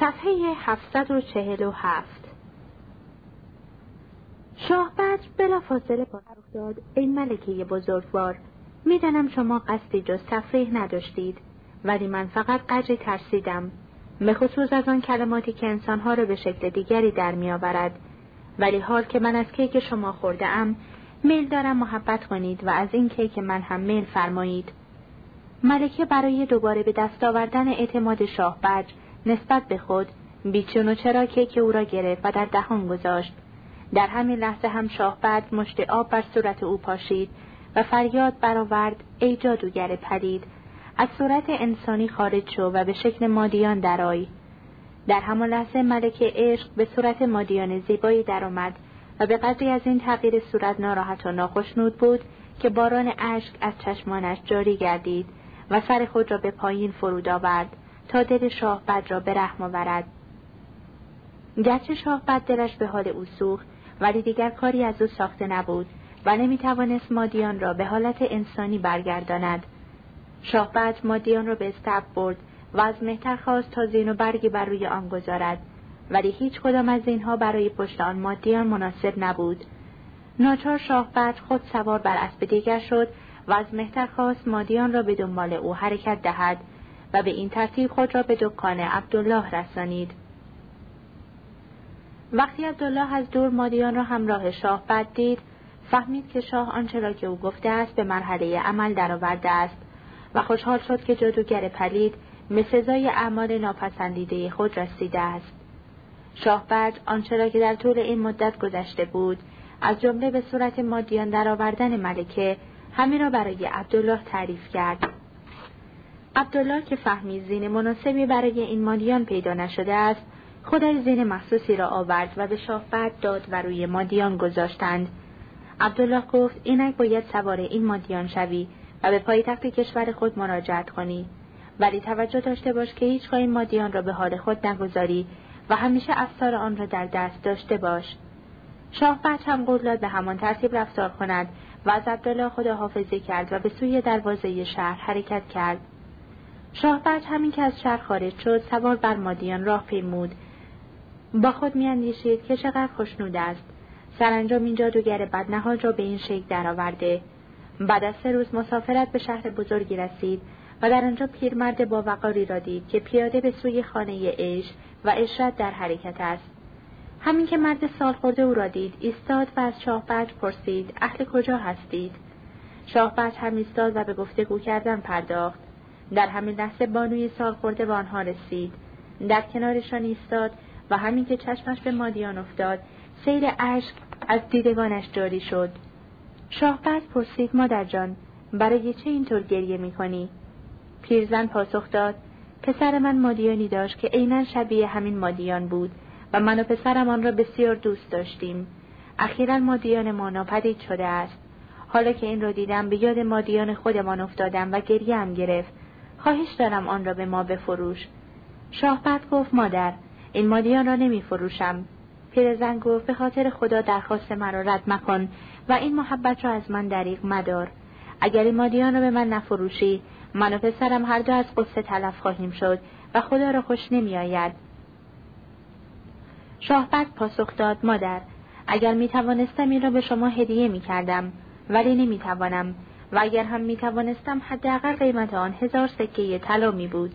صفحه 747 شاه بلا بلافاصله پاسخ داد ای ملکه بزرگوار می‌دانم شما قصدی جز تفریح نداشتید ولی من فقط قدری ترسیدم به خصوص از آن کلماتی که انسانها را به شکل دیگری در میآورد. ولی حال که من از کیک شما خورده ام میل دارم محبت کنید و از این کیک من هم میل فرمایید. ملکه برای دوباره به دست آوردن اعتماد شاه بج نسبت به خود بیچون و چرا کیک او را گرفت و در دهان گذاشت. در همین لحظه هم شاه بعد مشت آب بر صورت او پاشید و فریاد برآورد ای جادوگر پلید از صورت انسانی خارج شو و به شکل مادیان درآی. در همان لحظه ملکه عشق به صورت مادیان زیبایی درآمد و به قدری از این تغییر صورت ناراحت و ناخشنود بود که باران اشک از چشمانش جاری گردید و سر خود را به پایین فرود آورد. تا دل شاه بد را به رحم آورد. گرچه شاه بد دلش به حال او سوخت ولی دیگر کاری از او ساخته نبود و نمی توانست مادیان را به حالت انسانی برگرداند. شاه بعد مادیان را به استب برد و از مهتر خواست تا زین و برگی بر روی آن گذارد ولی هیچ کدام از اینها برای پشت آن مادیان مناسب نبود. ناچار شاه بعد خود سوار بر اسب دیگر شد و از مهتر خواست مادیان را به دنبال او حرکت دهد. و به این ترتیب خود را به دکان عبدالله رسانید. وقتی عبدالله از دور مادیان را همراه شاه بد دید فهمید که شاه آنچه را که او گفته است به مرحله عمل درآورده است و خوشحال شد که جادوگر پلید به سزای اعمال ناپسندیده خود رسیده است. شاه برج آنچه را که در طول این مدت گذشته بود از جمله به صورت مادیان درآوردن ملکه همین را برای عبدالله تعریف کرد. عبدالله که فهمید زین مناسبی برای این مادیان پیدا نشده است خودش زین مخصوصی را آورد و به شاه داد و روی مادیان گذاشتند. عبدالله گفت اینک باید سوار این مادیان شوی و به پایتخت کشور خود مراجعت کنی. ولی توجه داشته باش که هیچ این مادیان را به حال خود نگذاری و همیشه افسار آن را در دست داشته باش. شاه بچ هم قول به همان ترتیب رفتار کند و از عبدالله خداحافظی کرد و به سوی دروازه شهر حرکت کرد. شاه بچ همین که از شهر خارج شد سوار بر مادیان راه پیمود. با خود میاندیشید که چقدر خوشنود است. سرانجام این جادوگر بدنهاد را به این شکل درآورده. بعد از سه روز مسافرت به شهر بزرگی رسید و در آنجا پیرمرد با وقاری را دید که پیاده به سوی خانه عیش و اشرت در حرکت است. همین که مرد سال خورده او را دید ایستاد و از شاه بچ پرسید اهل کجا هستید؟ شاه بچ هم ایستاد و به گفتگو کردن پرداخت. در همین لحظه بانوی سال خورده به آنها رسید. در کنارشان ایستاد و همین که چشمش به مادیان افتاد سیر اشک از دیدگانش جاری شد. شاهبرد پرسید مادر جان برای چه اینطور گریه می‌کنی؟ پیرزن پاسخ داد پسر من مادیانی داشت که عینا شبیه همین مادیان بود و من و پسرم آن را بسیار دوست داشتیم. اخیرا مادیان ما ناپدید شده است. حالا که این را دیدم به یاد مادیان خودمان افتادم و گریه هم گرفت. خواهش دارم آن را به ما بفروش شاهبرد گفت مادر این مادیان را نمی فروشم. پیرزن گفت به خاطر خدا درخواست مرا رد مکن و این محبت را از من دریغ مدار. اگر این مادیان را به من نفروشی من و پسرم هر دو از قصه تلف خواهیم شد و خدا را خوش نمی آید. شاهبد پاسخ داد مادر اگر می توانستم این را به شما هدیه می کردم ولی نمی توانم و اگر هم می توانستم حداقل قیمت آن هزار سکه طلا می بود.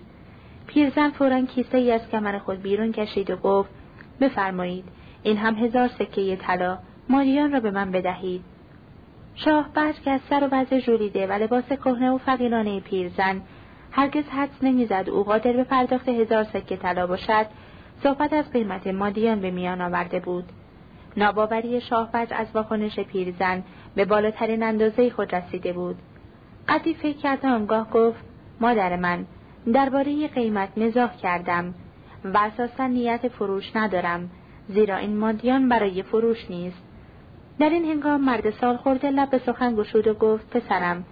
پیرزن فورا کیسه ای از کمر خود بیرون کشید و گفت بفرمایید این هم هزار سکه طلا. مالیان را به من بدهید. شاه بعد که از سر و وضع جولیده و لباس کهنه و فقیرانه پیرزن. هرگز حدس نمی‌زد او قادر به پرداخت هزار سکه طلا باشد. صحبت از قیمت مادیان به میان آورده بود. ناباوری شاه از واکنش پیرزن به بالاترین اندازه خود رسیده بود. قدی فکر کرد آنگاه گفت مادر من درباره قیمت مزاح کردم و اساسا نیت فروش ندارم زیرا این مادیان برای فروش نیست. در این هنگام مرد سال خورده لب به سخن گشود و گفت پسرم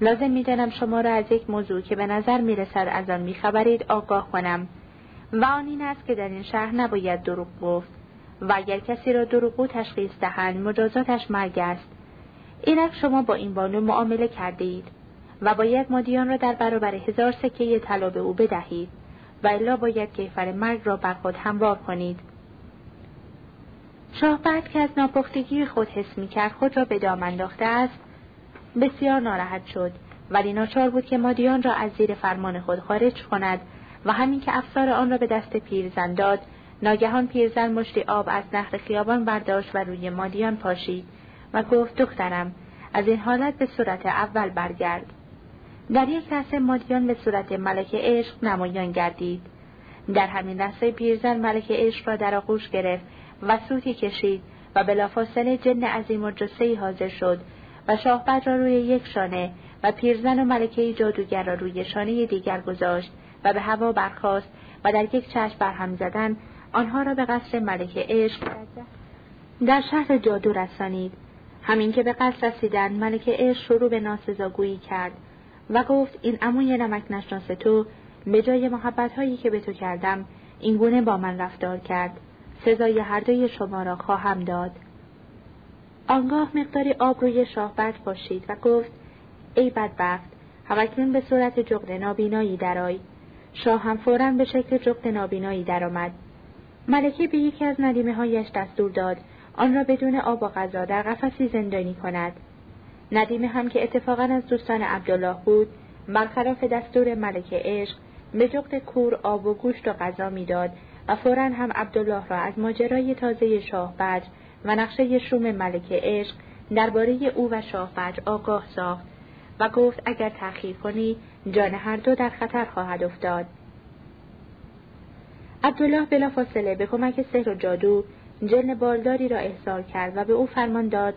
لازم می‌دانم شما را از یک موضوع که به نظر می‌رسد از آن میخبرید آگاه کنم. و آن این است که در این شهر نباید دروغ گفت. و اگر کسی را دروغگو تشخیص دهند مجازاتش مرگ است. اینک شما با این بانو معامله کرده اید و باید مادیان را در برابر هزار سکه طلا به او بدهید و الا باید کیفر مرگ را بر خود هموار کنید. شاه بعد که از ناپختگی خود حس می کرد خود را به دام انداخته است بسیار ناراحت شد. ولی ناچار بود که مادیان را از زیر فرمان خود خارج کند و همین که افسار آن را به دست پیرزن داد ناگهان پیرزن مشتی آب از نهر خیابان برداشت و روی مادیان پاشید. و گفت دخترم از این حالت به صورت اول برگرد. در یک لحظه مادیان به صورت ملک عشق نمایان گردید. در همین لحظه پیرزن ملک عشق را در آغوش گرفت و سوتی کشید و بلافاصله جن عظیم و جسه حاضر شد و شاهبد را روی یک شانه و پیرزن و ملکه جادوگر را روی شانه دیگر گذاشت و به هوا برخاست و در یک چشم برهم زدن آنها را به قصر ملکه عشق در شهر جادو رسانید. همین که به قصر رسیدن ملکه عشق شروع به ناسزاگویی کرد و گفت این اموی نمک نشناس تو به جای محبت هایی که به تو کردم این گونه با من رفتار کرد. سزای هر دوی شما را خواهم داد. آنگاه مقداری آب روی شاهبرد باشید و گفت ای بدبخت همکنون به صورت جغد نابینایی درآی. شاه هم فورا به شکل جغد نابینایی درآمد. ملکه به یکی از ندیمه هایش دستور داد آن را بدون آب و غذا در قفسی زندانی کند. ندیمه هم که اتفاقا از دوستان عبدالله بود برخلاف دستور ملکه عشق به جغد کور آب و گوشت و غذا می‌داد و فورا هم عبدالله را از ماجرای تازه شاه بدر و نقشه شوم ملکه عشق درباره او و شاه بدر آگاه ساخت و گفت اگر تأخیر کنی جان هر دو در خطر خواهد افتاد. عبدالله بلافاصله به کمک سحر و جادو جن بالداری را احضار کرد و به او فرمان داد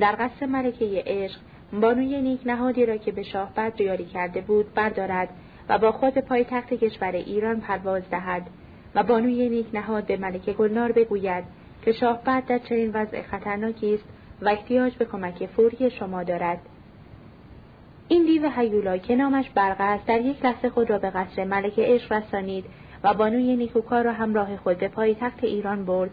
در قصر ملکه عشق بانوی نیک نهادی را که به شاه بد یاری کرده بود بردارد و با خود پایتخت کشور ایران پرواز دهد و بانوی نیک نهاد به ملکه گلنار بگوید که شاه بد در چنین وضع خطرناکی است و احتیاج به کمک فوری شما دارد. این دیو هیولا که نامش برق است در یک لحظه خود را به قصر ملکه عشق رسانید و بانوی نیکوکار را همراه خود به پایتخت ایران برد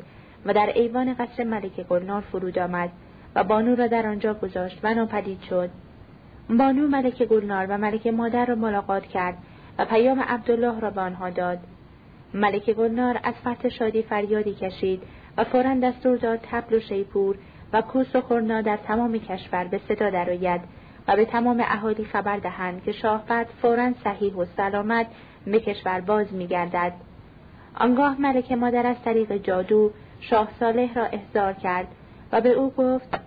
و در ایوان قصر ملکه گلنار فرود آمد و بانو را در آنجا گذاشت و ناپدید شد. بانو ملکه گلنار و ملکه مادر را ملاقات کرد و پیام عبدالله را به آنها داد. ملکه گلنار از فرط شادی فریادی کشید و فورا دستور داد تبل و شیپور و کوس و خورنا در تمام کشور به صدا درآید و به تمام اهالی خبر دهند که شاهبد فورا صحیح و سلامت به کشور باز میگردد. آنگاه ملکه مادر از طریق جادو شاه صالح را احضار کرد و به او گفت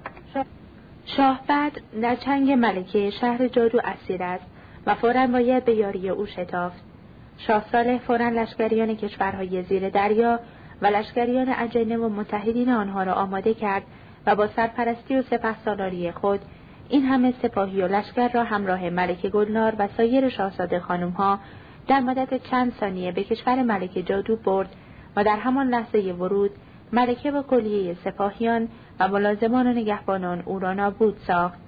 شاهبد در چنگ ملکه شهر جادو اسیر است و فورا باید به یاری او شتافت. شاه صالح فورا لشکریان کشورهای زیر دریا و لشکریان اجنه و متحدین آنها را آماده کرد و با سرپرستی و سپه خود این همه سپاهی و لشکر را همراه ملکه گلنار و سایر شاهزاده خانمها در مدت چند ثانیه به کشور ملکه جادو برد و در همان لحظه ورود ملکه و کلیه سپاهیان و ملازمان و نگهبانان او را نابود ساخت.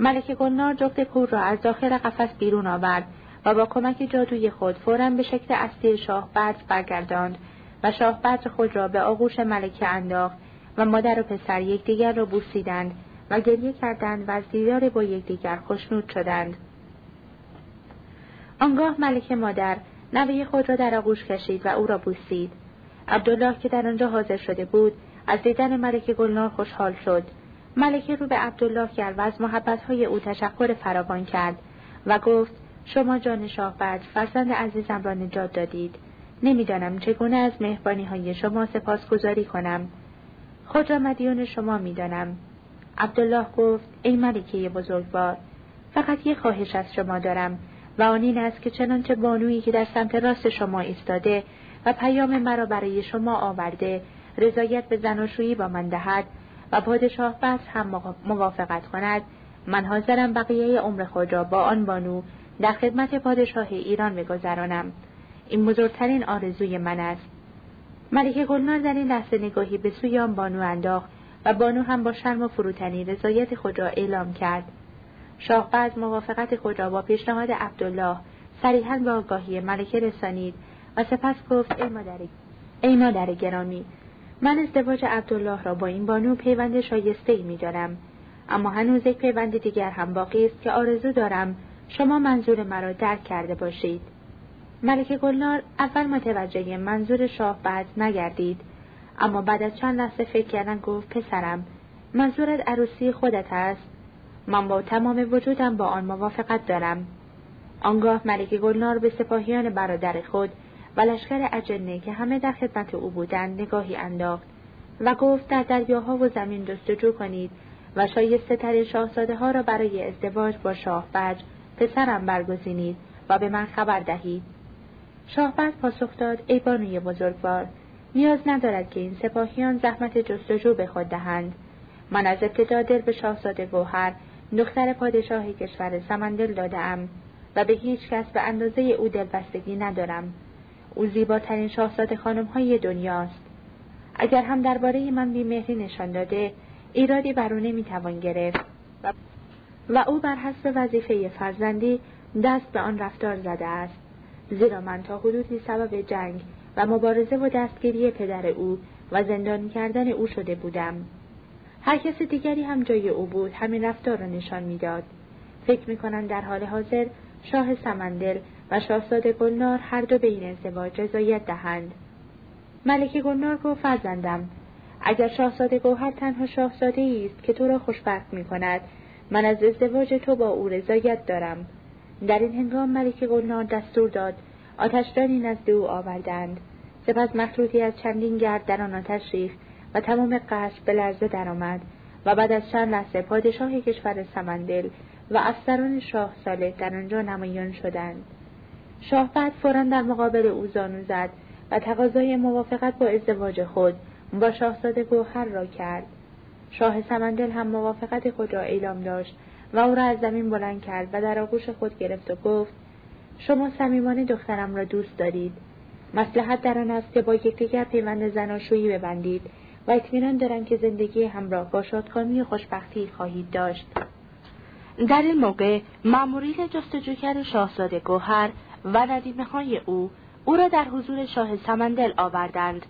ملکه گلنار جفت کور را از داخل قفس بیرون آورد و با کمک جادوی خود فورا به شکل اصلی شاه برگرداند و شاه خود را به آغوش ملکه انداخت و مادر و پسر یکدیگر را بوسیدند و گریه کردند و از دیدار با یکدیگر خوشنود شدند. آنگاه ملکه مادر نوه خود را در آغوش کشید و او را بوسید. عبدالله که در آنجا حاضر شده بود از دیدن ملکه گلنار خوشحال شد. ملکه رو به عبدالله کرد و از محبتهای او تشکر فراوان کرد و گفت شما جان شاه بعد فرزند عزیزم را نجات دادید. نمی‌دانم چگونه از مهربانی های شما سپاسگزاری کنم. خود را مدیون شما می‌دانم. عبدالله گفت ای ملکه بزرگوار فقط یک خواهش از شما دارم و آن این است که چنانچه بانویی که در سمت راست شما ایستاده و پیام مرا برای شما آورده. رضایت به زناشویی با من دهد و پادشاه بس هم موافقت کند. من حاضرم بقیه عمر خود را با آن بانو در خدمت پادشاه ایران بگذرانم. این بزرگترین آرزوی من است. ملکه گلنار در این لحظه نگاهی به سوی آن بانو انداخت و بانو هم با شرم و فروتنی رضایت خود را اعلام کرد. شاه بعد موافقت خود را با پیشنهاد عبدالله صریحا به آگاهی ملکه رسانید و سپس گفت ای مادر ای مادر گرامی من ازدواج عبدالله را با این بانو پیوند شایسته ای میدارم اما هنوز یک پیوند دیگر هم باقی است که آرزو دارم شما منظور مرا درک کرده باشید. ملکه گلنار اول متوجه منظور شاه بعد نگردید. اما بعد از چند لحظه فکر کردن گفت پسرم منظورت عروسی خودت است. من با تمام وجودم با آن موافقت دارم. آنگاه ملکه گلنار به سپاهیان برادر خود و لشکر اجنه که همه در خدمت او بودند نگاهی انداخت و گفت در دریاها و زمین جستجو کنید و شایسته ترین شاهزاده ها را برای ازدواج با شاه بج پسرم برگزینید و به من خبر دهید. شاه بج پاسخ داد ای بانوی بزرگوار نیاز ندارد که این سپاهیان زحمت جستجو به خود دهند. من از ابتدا دل به شاهزاده گوهر دختر پادشاه کشور سمندل دادم و به هیچ کس به اندازه او دلبستگی ندارم. او زیباترین شاهزاده خانم های دنیاست. اگر هم درباره من بیمهری نشان داده ایرادی بر او نمی‌توان گرفت و او بر حسب وظیفه فرزندی دست به آن رفتار زده است. زیرا من تا حدودی سبب جنگ و مبارزه و دستگیری پدر او و زندانی کردن او شده بودم. هر کس دیگری هم جای او بود همین رفتار را نشان می‌داد. فکر می‌کنم در حال حاضر شاه سمندل و شاهزاده گلنار هر دو به این ازدواج رضایت دهند. ملکه گلنار گفت فرزندم اگر شاهزاده گوهر تنها شاهزاده است که تو را خوشبخت می کند من از ازدواج تو با او رضایت دارم. در این هنگام ملکه گلنار دستور داد آتشدانی نزد او آوردند. سپس مخلوطی از چندین گرد در آن آتش ریخت و تمام قصر به لرزه درآمد و بعد از چند لحظه پادشاه کشور سمندل و افسران شاه صالح در آنجا نمایان شدند. شاه بعد فورا در مقابل او زانو زد و تقاضای موافقت با ازدواج خود با شاهزاده گوهر را کرد. شاه سمندل هم موافقت خود را اعلام داشت و او را از زمین بلند کرد و در آغوش خود گرفت و گفت شما صمیمانه دخترم را دوست دارید. مسلحت در آن است که با یکدیگر پیوند زناشویی ببندید و اطمینان دارم که زندگی همراه با شادکامی و خوشبختی خواهید داشت. در این موقع مأمورین جستجوگر شاهزاده گوهر و ندیمه های او او را در حضور شاه سمندل آوردند.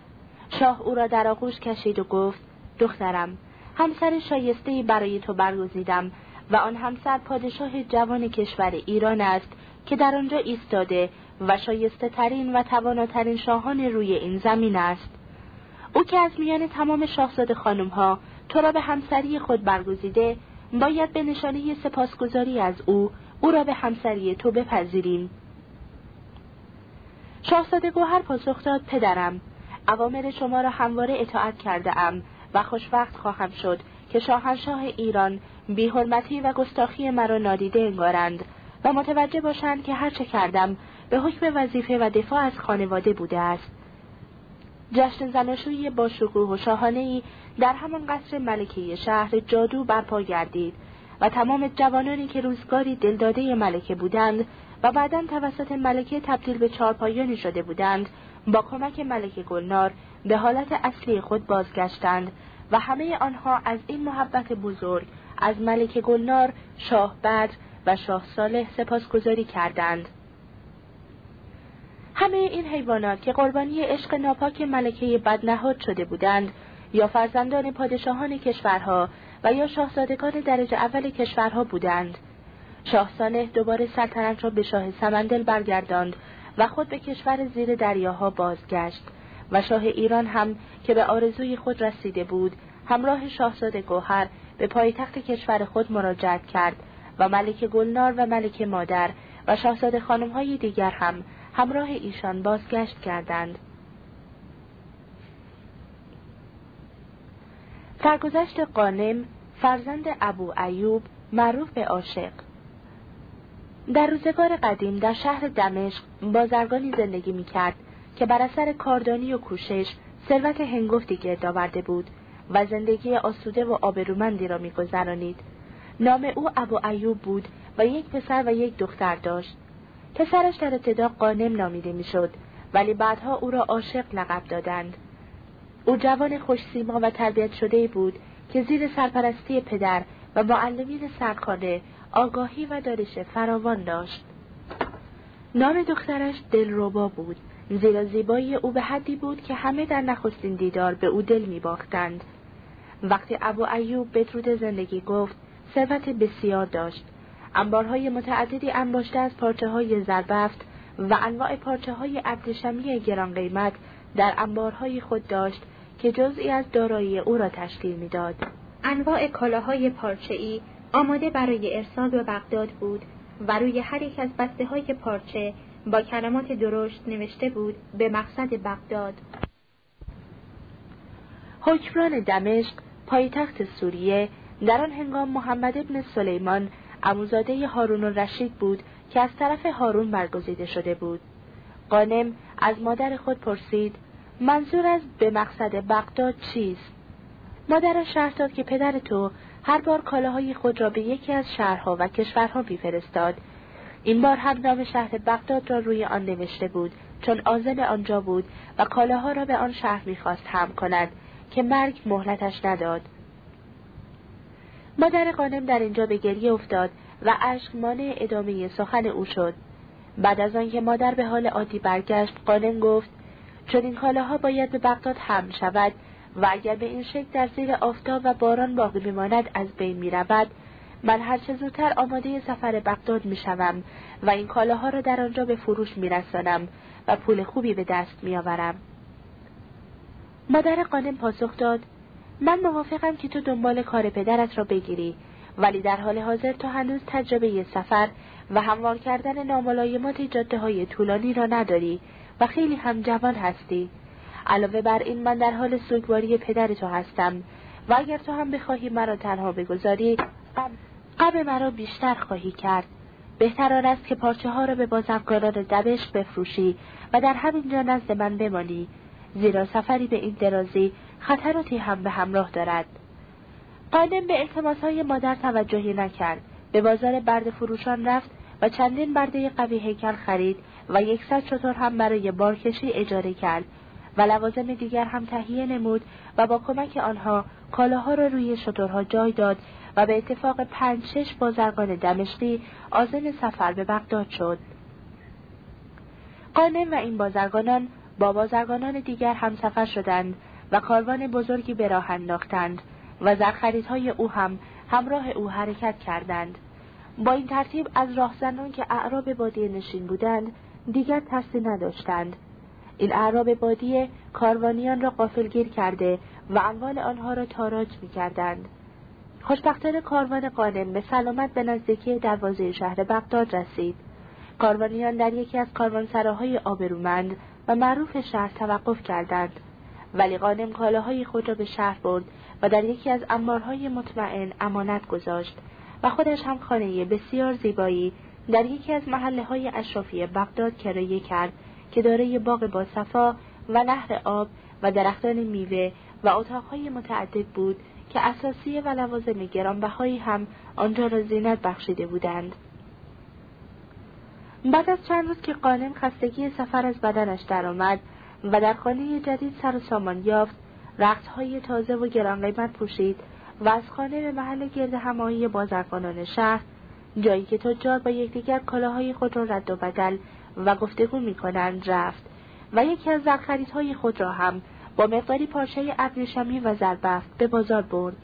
شاه او را در آغوش کشید و گفت دخترم همسر شایستهای برای تو برگزیدم و آن همسر پادشاه جوان کشور ایران است که در آنجا ایستاده و شایسته ترین و تواناترین شاهان روی این زمین است. او که از میان تمام شاهزاده خانم ها تو را به همسری خود برگزیده باید به نشانه سپاسگزاری از او او را به همسری تو بپذیریم. شاهزاده گوهر پاسخ داد پدرم اوامر شما را همواره اطاعت کرده ام و خوشوقت خواهم شد که شاهنشاه ایران بیحرمتی و گستاخی مرا نادیده انگارند و متوجه باشند که هرچه کردم به حکم وظیفه و دفاع از خانواده بوده است. جشن زناشویی با شکوه و شاهانه ای در همان قصر ملکه شهر جادو برپا گردید. و تمام جوانانی که روزگاری دلداده ملکه بودند و بعدا توسط ملکه تبدیل به چارپایانی شده بودند با کمک ملکه گلنار به حالت اصلی خود بازگشتند و همه آنها از این محبت بزرگ از ملکه گلنار شاه بدر و شاه صالح سپاسگزاری کردند. همه این حیوانات که قربانی عشق ناپاک ملکه بدنهاد شده بودند یا فرزندان پادشاهان کشورها و یا شاهزادگان درجه اول کشورها بودند شاه صالح دوباره سلطنت را به شاه سمندل برگرداند و خود به کشور زیر دریاها بازگشت و شاه ایران هم که به آرزوی خود رسیده بود همراه شاهزاده گوهر به پایتخت کشور خود مراجعت کرد و ملک گلنار و ملک مادر و شاهزاده خانمهای دیگر هم همراه ایشان بازگشت کردند. سرگذشت قانم فرزند ابو ایوب معروف به عاشق. در روزگار قدیم در شهر دمشق بازرگانی زندگی می کرد که بر اثر کاردانی و کوشش ثروت هنگفتی گرد آورده بود و زندگی آسوده و آبرومندی را میگذرانید. نام او ابو ایوب بود و یک پسر و یک دختر داشت. پسرش در ابتدا قانم نامیده می‌شد ولی بعدها او را عاشق لقب دادند. او جوان خوشسیما و تربیت شده بود که زیر سرپرستی پدر و معلمین سرخانه آگاهی و دانش فراوان داشت نام دخترش دلربا بود زیرا زیبایی او به حدی بود که همه در نخستین دیدار به او دل می باختند. وقتی ابو ایوب بدرود زندگی گفت ثروت بسیار داشت انبارهای متعددی انباشته از پارچه های زربفت و انواع پارچه های ابریشمی گران قیمت در انبارهای خود داشت که جزئی از دارایی او را تشکیل می‌داد. انواع کالاهای پارچه‌ای آماده برای ارسال به بغداد بود و روی هر یک از بسته های پارچه با کلمات درشت نوشته بود به مقصد بغداد. حکمران دمشق پایتخت سوریه در آن هنگام محمد ابن سلیمان اموزاده هارون رشید بود که از طرف هارون برگزیده شده بود قانم از مادر خود پرسید منظور از به مقصد بغداد چیست؟ مادر شهر داد که پدر تو هر بار کالاهای خود را به یکی از شهرها و کشورها میفرستاد این بار هم نام شهر بغداد را روی آن نوشته بود چون آزم آنجا بود و کالاها را به آن شهر می‌خواست هم کند که مرگ مهلتش نداد. مادر قانم در اینجا به گریه افتاد و اشک مانع ادامه سخن او شد. بعد از آنکه مادر به حال عادی برگشت قانم گفت چون این کالاها باید به بغداد هم شود و اگر به این شکل در زیر آفتاب و باران باقی بماند از بین می رود من هرچه زودتر آماده سفر بغداد می شوم و این کالاها را در آنجا به فروش می رسانم و پول خوبی به دست می آورم. مادر قانم پاسخ داد من موافقم که تو دنبال کار پدرت را بگیری ولی در حال حاضر تو هنوز تجربه سفر و هموار کردن ناملایمات جاده های طولانی را نداری و خیلی هم جوان هستی. علاوه بر این من در حال سوگواری پدر تو هستم و اگر تو هم بخواهی مرا تنها بگذاری قب مرا بیشتر خواهی کرد. بهتر آن است که پارچه ها را به بازرگانان دمشق بفروشی و در همینجا نزد من بمانی زیرا سفری به این درازی خطراتی هم به همراه دارد. قانم به التماس های مادر توجهی نکرد. به بازار برد فروشان رفت و چندین برده قوی هیکل خرید و یکصد چطور هم برای بارکشی اجاره کرد و لوازم دیگر هم تهیه نمود و با کمک آنها کالاها را روی شطورها جای داد و به اتفاق پنج شش بازرگان دمشقی آزم سفر به بغداد شد. قانم و این بازرگانان با بازرگانان دیگر هم سفر شدند و کاروان بزرگی به راه انداختند و زرخریدهای او هم همراه او حرکت کردند. با این ترتیب از راهزنان که اعراب بادی نشین بودند دیگر ترسی نداشتند این اعراب بادی کاروانیان را قافلگیر کرده و اموال آنها را تاراج می کردند. خوشبختانه کاروان قانم به سلامت به نزدیکی دروازه شهر بغداد رسید. کاروانیان در یکی از کاروانسراهای آبرومند و معروف شهر توقف کردند. ولی قانم کالاهای خود را به شهر برد و در یکی از انبارهای مطمئن امانت گذاشت و خودش هم خانه بسیار زیبایی در یکی از محله های اشرافی بغداد کرایه کرد که دارای باغ با صفا و نهر آب و درختان میوه و اتاقهای متعدد بود که اساسی و لوازم گرانبهایی هم آنجا را زینت بخشیده بودند. بعد از چند روز که قانم خستگی سفر از بدنش درآمد و در خانه جدید سر و سامان یافت رختهای تازه و گران قیمت پوشید و از خانه به محل گرد همایی بازرگانان شهر جایی که تجار با یکدیگر کالاهای خود را رد و بدل و گفتگو می کنند رفت. و یکی از زرخریدهای خود را هم با مقداری پارچه ابریشمی و زربفت به بازار برد.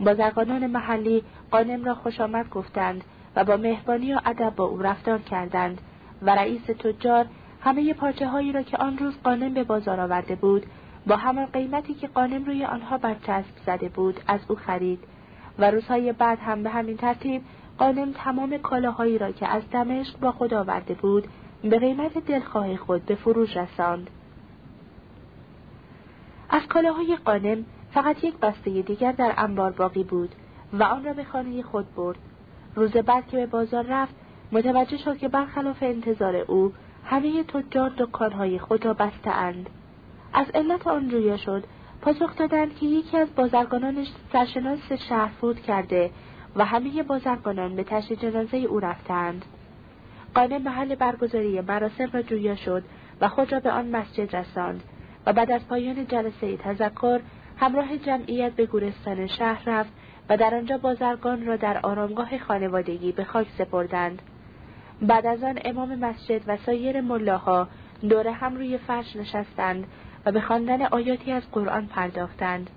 بازرگانان محلی قانم را خوش آمد گفتند و با مهربانی و ادب با او رفتار کردند و رئیس تجار همه پارچه هایی را که آن روز قانم به بازار آورده بود با همان قیمتی که قانم روی آنها برچسب زده بود از او خرید. و روزهای بعد هم به همین ترتیب قانم تمام کالاهایی را که از دمشق با خود آورده بود به قیمت دلخواه خود به فروش رساند. از کالاهای قانم فقط یک بسته دیگر در انبار باقی بود و آن را به خانه خود برد. روز بعد که به بازار رفت متوجه شد که برخلاف انتظار او همه تجار دکانهای خود را اند. از علت آن جویا شد. پاسخ دادند که یکی از بازرگانان سرشناس شهر فوت کرده و همه بازرگانان به تشییع جنازه او رفتند. قانه محل برگزاری مراسم را جویا شد و خود را به آن مسجد رساند و بعد از پایان جلسه تذکر همراه جمعیت به گورستان شهر رفت و در آنجا بازرگان را در آرامگاه خانوادگی به خاک سپردند. بعد از آن امام مسجد و سایر ملاها دور هم روی فرش نشستند و به خواندن آیاتی از قرآن پرداختند.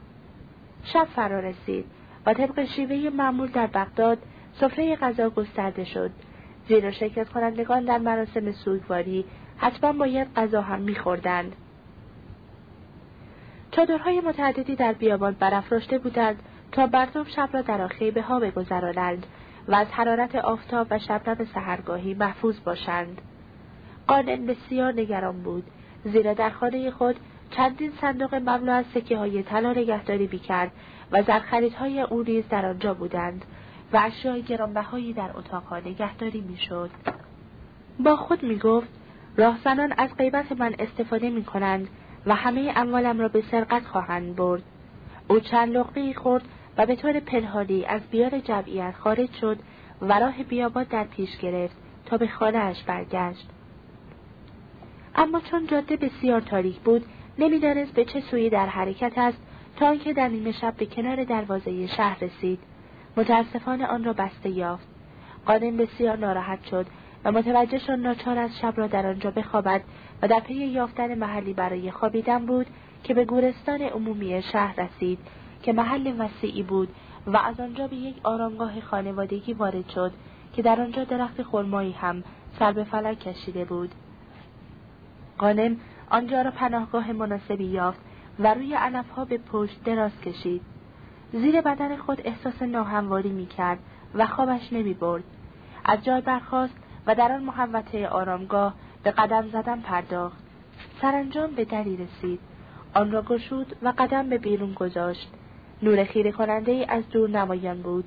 شب فرا رسید و طبق شیوه معمول در بغداد سفره غذا گسترده شد زیرا شرکت کنندگان در مراسم سوگواری حتما باید غذا هم میخوردند. چادرهای متعددی در بیابان برافراشته بودند تا مردم شب را در به ها بگذرانند و از حرارت آفتاب و شبنم سهرگاهی محفوظ باشند. قانن بسیار نگران بود زیرا در خانه خود چندین صندوق مملو از سکه های طلا نگهداری بیکرد و زرخریدهای او نیز در آنجا بودند و اشیای گرانبهایی در اتاقها نگهداری می‌شد. با خود می‌گفت راهزنان از غیبت من استفاده می کنند و همه اموالم را به سرقت خواهند برد. او چند لقمه خورد و به طور پنهانی از بیار جمعیت خارج شد و راه بیابان در پیش گرفت تا به خانهاش برگشت. اما چون جاده بسیار تاریک بود نمی‌دانست به چه سویی در حرکت است تا آنکه در نیمه شب به کنار دروازه شهر رسید. متاسفانه آن را بسته یافت. قانم بسیار ناراحت شد و متوجه شد ناچار از شب را در آنجا بخوابد و در پی یافتن محلی برای خوابیدن بود که به گورستان عمومی شهر رسید که محل وسیعی بود و از آنجا به یک آرامگاه خانوادگی وارد شد که در آنجا درخت خرمایی هم سر به فلک کشیده بود. قانم آنجا را پناهگاه مناسبی یافت و روی علفها به پشت دراز کشید زیر بدن خود احساس ناهمواری می کرد و خوابش نمی برد. از جای برخاست و در آن محوطه آرامگاه به قدم زدن پرداخت. سرانجام به دری رسید. آن را گشود و قدم به بیرون گذاشت. نور خیره کننده ای از دور نمایان بود.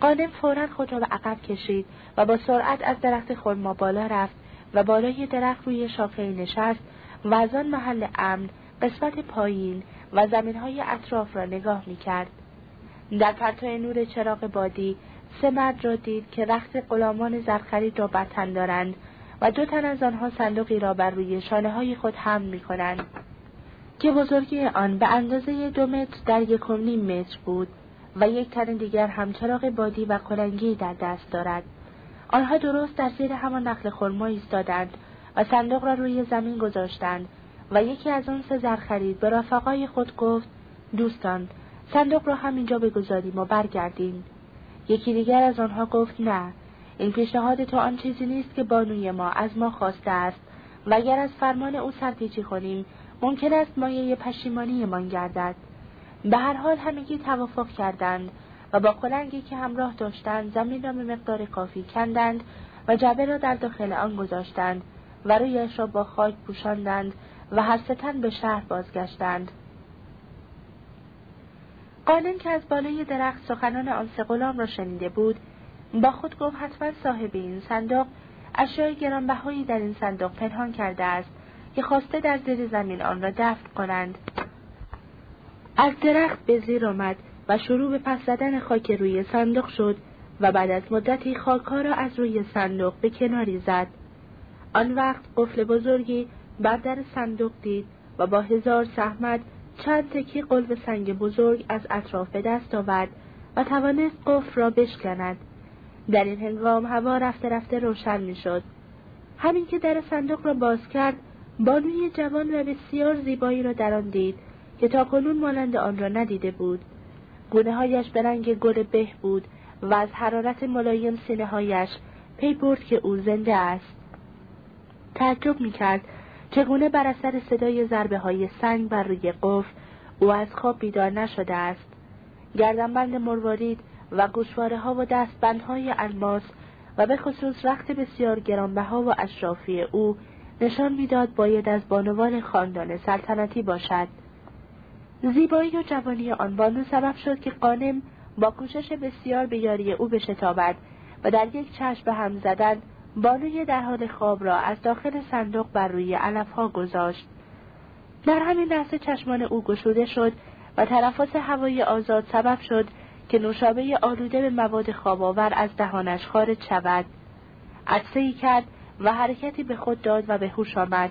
قانم فورا خود را به عقب کشید و با سرعت از درخت خرما بالا رفت و بالای درخت روی شاخه نشست و از آن محل امن قسمت پایین و زمینهای اطراف را نگاه می کرد. در پرتو نور چراغ بادی سه مرد را دید که رخت غلامان زرخرید را بر تن دارند و دو تن از آنها صندوقی را بر روی شانه های خود حمل می کنند که بزرگی آن به اندازه دو متر در یک نیم متر بود و یک تن دیگر هم چراغ بادی و کلنگی در دست دارد آنها درست در زیر همان نخل خرما ایستادند و صندوق را روی زمین گذاشتند و یکی از آن سه زرخرید به رفقای خود گفت دوستان صندوق را همینجا بگذاریم و برگردیم. یکی دیگر از آنها گفت نه این پیشنهاد تو آن چیزی نیست که بانوی ما از ما خواسته است. و اگر از فرمان او سرپیچی کنیم ممکن است مایه پشیمانیمان گردد. به هر حال همگی توافق کردند و با کلنگی که همراه داشتند زمین را به مقدار کافی کندند و جبه را در داخل آن گذاشتند. و رویش را با خاک پوشاندند و هر به شهر بازگشتند. قانن که از بالای درخت سخنان آن سه غلام را شنیده بود با خود گفت حتما صاحب این صندوق اشیای گرانبهایی در این صندوق پنهان کرده است که خواسته در زیر زمین آن را دفن کنند. از درخت به زیر آمد و شروع به پس زدن خاک روی صندوق شد و بعد از مدتی خاکها را از روی صندوق به کناری زد. آن وقت قفل بزرگی بر در صندوق دید و با هزار سحمت چند تکی قلب سنگ بزرگ از اطراف به دست آورد و توانست قفل را بشکند. در این هنگام هوا رفته رفته روشن می‌شد. همین که در صندوق را باز کرد بانوی جوان و بسیار زیبایی را در آن دید که تا کنون مانند آن را ندیده بود. گونه هایش به رنگ گل به بود و از حرارت ملایم سینه هایش پی برد که او زنده است. تعجب می کرد چگونه بر اثر صدای ضربه های سنگ بر روی قفل او از خواب بیدار نشده است. گردنبند مروارید و گوشواره ها و دستبندهای الماس و به خصوص رخت بسیار گرانبها و اشرافی او نشان می‌داد باید از بانوان خاندان سلطنتی باشد. زیبایی و جوانی آن بانو سبب شد که قانم با کوشش بسیار به یاری او بشتابد و در یک چشم به هم زدن بانوی در حال خواب را از داخل صندوق بر روی علفها گذاشت. در همین لحظه چشمان او گشوده شد و تنفس هوای آزاد سبب شد که نوشابه آلوده به مواد خوابآور از دهانش خارج شود. عدسه ای کرد و حرکتی به خود داد و به هوش آمد.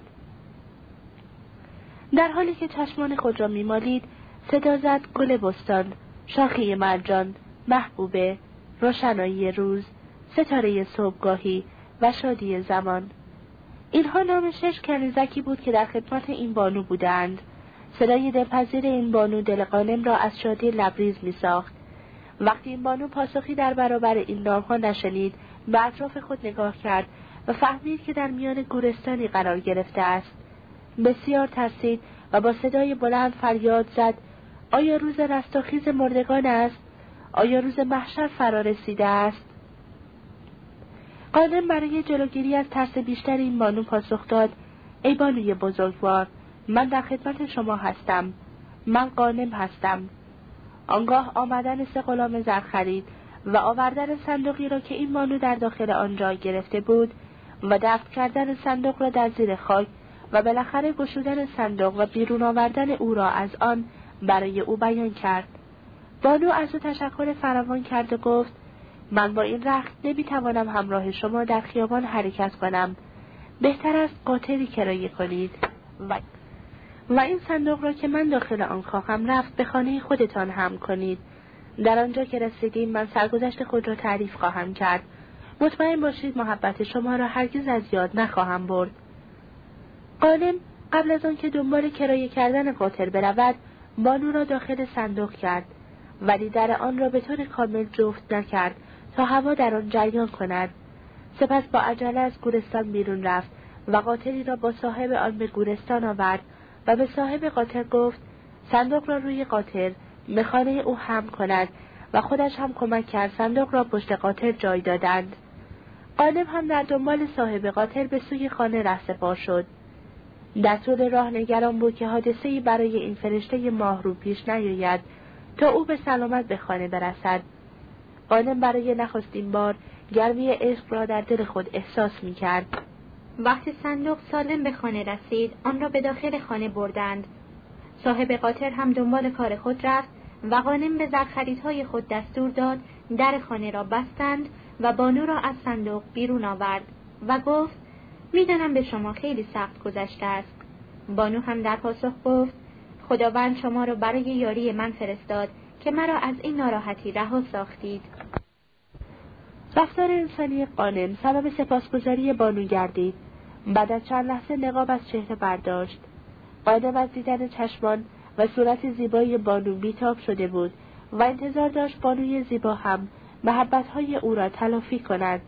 در حالی که چشمان خود را میمالید صدا زد گل بستان شاخی مرجان محبوبه روشنایی روز ستاره صبحگاهی و شادی زمان. اینها نام شش کنیزکی بود که در خدمت این بانو بودند. صدای دلپذیر این بانو دل قانم را از شادی لبریز می ساخت وقتی این بانو پاسخی در برابر این نامها نشنید به اطراف خود نگاه کرد و فهمید که در میان گورستانی قرار گرفته است. بسیار ترسید و با صدای بلند فریاد زد آیا روز رستاخیز مردگان است؟ آیا روز محشر فرا رسیده است؟ قانم برای جلوگیری از ترس بیشتر این بانو پاسخ داد. ای بانوی بزرگوار من در خدمت شما هستم. من قانم هستم. آنگاه آمدن سه غلام زر خرید و آوردن صندوقی را که این بانو در داخل آن جای گرفته بود و دفت کردن صندوق را در زیر خاک و بالاخره گشودن صندوق و بیرون آوردن او را از آن برای او بیان کرد. بانو از او تشکر فراوان کرد و گفت من با این رخت نمی‌توانم همراه شما در خیابان حرکت کنم. بهتر است قاطری کرایه کنید. و, و این صندوق را که من داخل آن خواهم رفت به خانه خودتان هم کنید. در آنجا که رسیدیم من سرگذشت خود را تعریف خواهم کرد. مطمئن باشید محبت شما را هرگز از یاد نخواهم برد. قانم قبل از آنکه دنبال کرایه کردن قاطر برود بانو را داخل صندوق کرد. ولی در آن را به طور کامل جفت نکرد. تا هوا در آن جریان کند. سپس با عجله از گورستان بیرون رفت و قاطری را با صاحب آن به گورستان آورد و به صاحب قاطر گفت صندوق را روی قاطر به خانه او هم کند و خودش هم کمک کرد صندوق را پشت قاطر جای دادند. قانم هم در دنبال صاحب قاطر به سوی خانه رهسپار شد. در طول راه نگران بود که حادثهای برای این فرشته ماهرو پیش نیاید تا او به سلامت به خانه برسد. قانم برای نخستین بار گرمی عشق را در دل خود احساس می کرد. وقتی صندوق سالم به خانه رسید آن را به داخل خانه بردند. صاحب قاطر هم دنبال کار خود رفت و قانم به زرخریدهای خود دستور داد در خانه را بستند و بانو را از صندوق بیرون آورد و گفت می‌دانم به شما خیلی سخت گذشته است. بانو هم در پاسخ گفت خداوند شما را برای یاری من فرستاد که مرا از این ناراحتی رها ساختید. رفتار انسانی قانم سبب سپاسگزاری بانو گردید بعد از چند لحظه نقاب از چهره برداشت. قانم از دیدن چشمان و صورت زیبای بانو بیتاب شده بود و انتظار داشت بانوی زیبا هم محبتهای او را تلافی کند.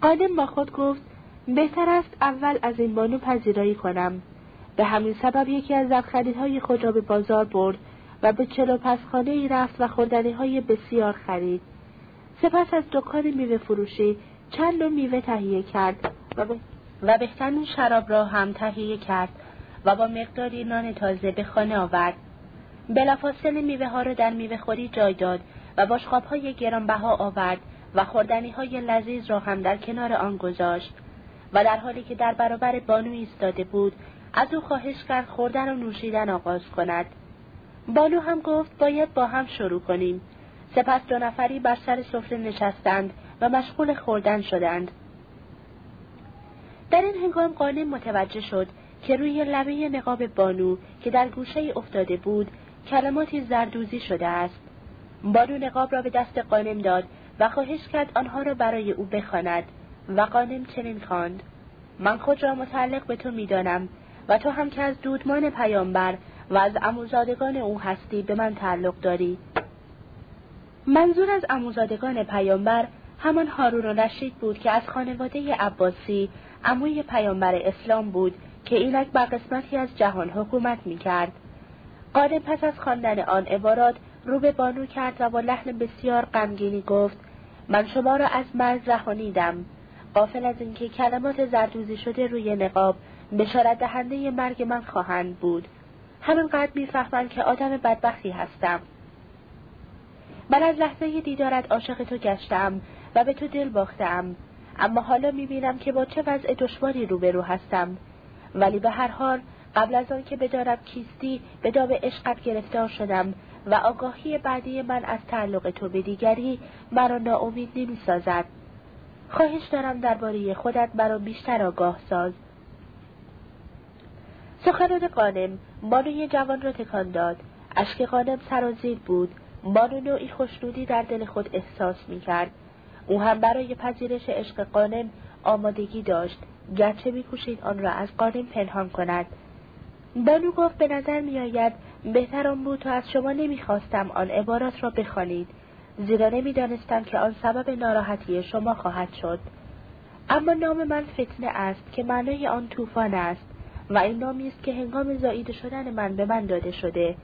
قانم با خود گفت بهتر است اول از این بانو پذیرایی کنم. به همین سبب یکی از زبخریدهای خود را به بازار برد و به چلو خانه ای رفت و خوردنی های بسیار خرید. سپس از دکان میوه فروشی چند نوع میوه تهیه کرد و, به... و بهترین شراب را هم تهیه کرد و با مقداری نان تازه به خانه آورد. بلافاصله میوه ها را در میوه خوری جای داد و باشقاب های گرانبها آورد و خوردنی های لذیذ را هم در کنار آن گذاشت. و در حالی که در برابر بانو ایستاده بود از او خواهش کرد خوردن و نوشیدن آغاز کند. بانو هم گفت باید با هم شروع کنیم. سپس دو نفری بر سر سفره نشستند و مشغول خوردن شدند. در این هنگام قانم متوجه شد که روی لبه نقاب بانو که در گوشه افتاده بود کلماتی زردوزی شده است. بانو نقاب را به دست قانم داد و خواهش کرد آنها را برای او بخواند و قانم چنین خواند. من خود را متعلق به تو می‌دانم و تو هم که از دودمان پیامبر و از اموزادگان او هستی به من تعلق داری. منظور از اموزادگان پیامبر همان هارون و رشید بود که از خانواده عباسی عموی پیامبر اسلام بود که اینک بر قسمتی از جهان حکومت می کرد. قانم پس از خواندن آن عبارات رو به بانو کرد و با لحن بسیار غمگینی گفت من شما را از مرز رهانیدم. قافل از اینکه کلمات زردوزی شده روی نقاب بشارت دهنده مرگ من خواهند بود. همینقدر می‌فهمم که آدم بدبختی هستم. من از لحظه دیدارت عاشق تو گشتم و به تو دل باختم. اما حالا می‌بینم که با چه وضع دشواری روبرو هستم. ولی به هر حال قبل از آن که بدارم کیستی به دام عشقت گرفتار شدم و آگاهی بعدی من از تعلق تو به دیگری مرا ناامید نمی‌سازد. خواهش دارم درباره خودت مرا بیشتر آگاه ساز. سخنان قانم بانوی جوان را تکان داد. اشک قانم سرازیر بود. بانو نوعی خوشنودی در دل خود احساس می کرد. او هم برای پذیرش عشق قانم آمادگی داشت. گرچه میکوشید آن را از قانم پنهان کند. بانو گفت به نظر میآید بهتر آن بود تا از شما نمی‌خواستم آن عبارات را بخوانید. زیرا نمی‌دانستم که آن سبب ناراحتی شما خواهد شد. اما نام من فتنه است که معنای آن طوفان است و این نامی است که هنگام زاییده شدن من به من داده شده.